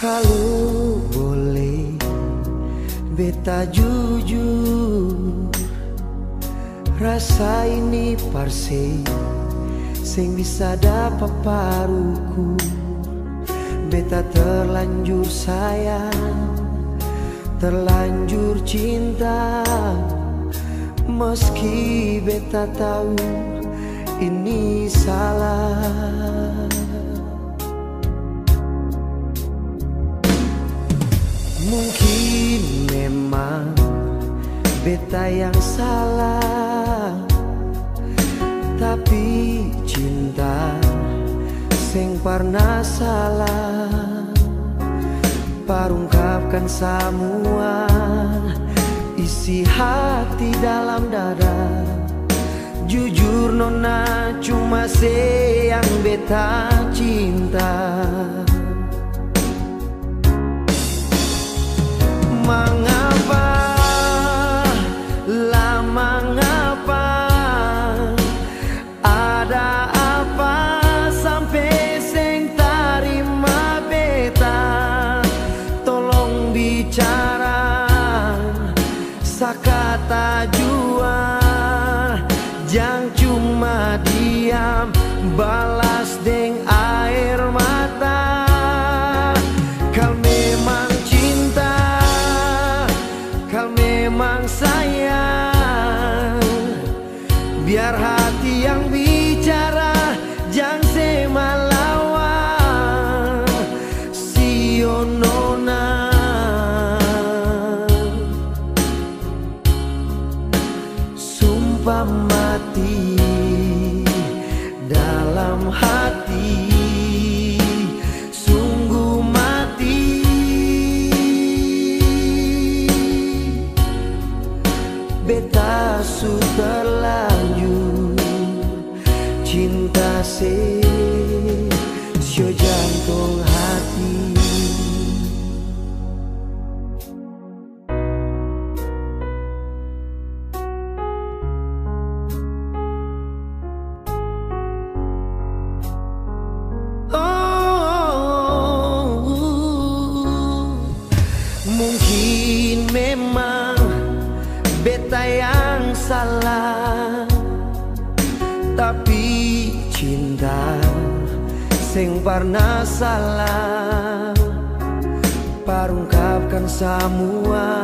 Kalau boleh beta jujur. Rasa ini parse Sing bisa dapat paruku Beta terlanjur sayang Terlanjur cinta. Meski beta tahu ini salah Mungkin memang beta yang salah Tapi cinta sing pernah salah. Parungkapkan semua isi hati dalam dada. Jujur nona cuma se yang beta cinta balas deng air mata. Kau memang cinta Kau memang sayang. Biar Cinta se Sio jantung hati Oh, oh, oh, oh. mungkin memang sing pernah salah. Parungkapkan semua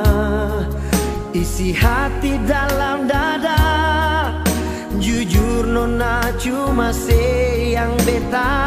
isi hati dalam dada. Jujur nona cuma se yang beta